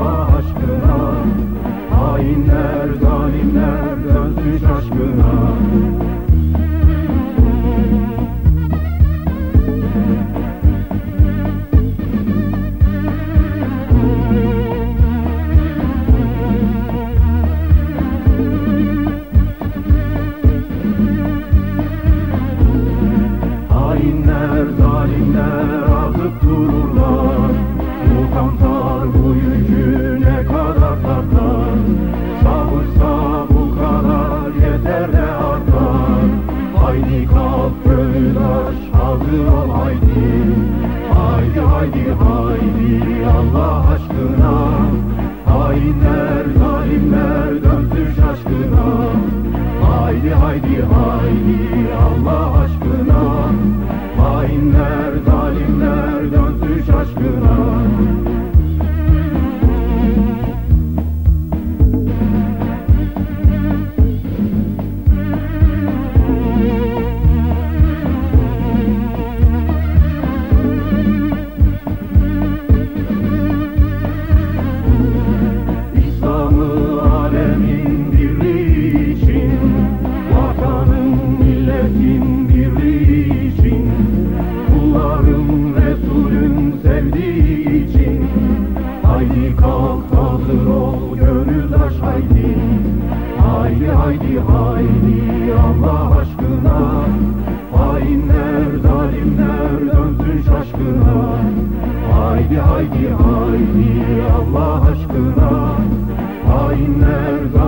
Aşkına. Hainler zalimler dönsün şaşkına. Hainler, zalimler azıp dururlar Allah aşkına Hainler, zalimler dönsün şaşkına. Haydi haydi haydi Allah aşkına için. Haydi kalk hazır ol gönüldaş haydi. Haydi haydi haydi Allah aşkına. Hainler zalimler dönsün şaşkına. Haydi haydi haydi Allah aşkına. Hainler zalimler